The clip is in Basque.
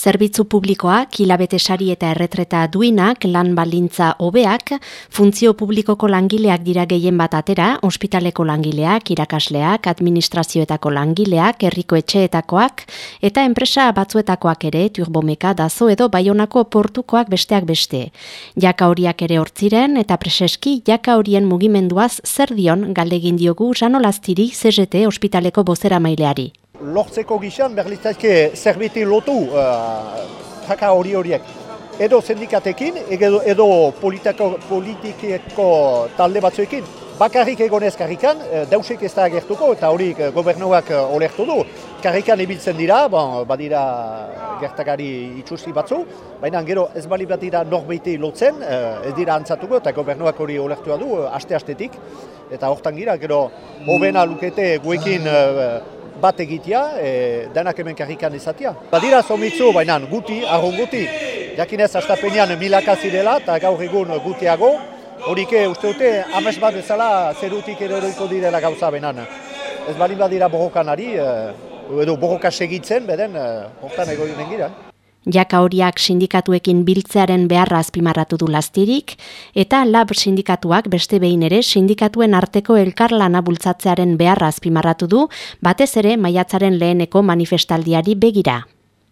Zerbitzu publikoak, hilabete sari eta erretreta duinak, lan balintza hobeak, funtzio publikoko langileak dira gehien bat atera, ospitaleko langileak, irakasleak, administrazioetako langileak, herriko etxeetakoak, eta enpresa batzuetakoak ere, turbomeka, dazo edo baionako portukoak besteak beste. Jaka horiak ere hortziren, eta preseski, jaka horien mugimenduaz zer dion galdegin diogu janolaztiri CGT ospitaleko bozera maileari lortzeko gizan berlitzazke zerbiti lotu uh, jaka hori horiek. Edo sindikatekin, edo, edo politiko, politikeko talde batzuekin. Bakarrik egonez karrikan, dausek ez da gertuko eta hori uh, gobernuak olertu du. Karrikan ibiltzen dira, bon, badira gertakari itxusti batzu, baina gero ez bali bat dira norbeiti lotzen, ez dira antzatuko eta gobernuak hori olertua du, aste-astetik. Eta hortan gira, gero, hobena lukete guekin bat egitea, e, denak hemen karrikan izatea. Badira zomitzu, baina guti, argon guti, jakinez astapenean milaka zirela eta gaur egun gutiago, horike uste dute ames bat bezala zerutik eroiko direla gauza benan. Ez balin badira borrokanari, e, edo borroka segitzen, beden, e, hortan egoinen gira. Jaka horiak sindikatuekin biltzearen beharra azpimarratu du lastirik, eta lab sindikatuak beste behin ere sindikatuen arteko elkarlana bultzatzearen beharra azpimarratu du, batez ere maiatzaren leheneko manifestaldiari begira.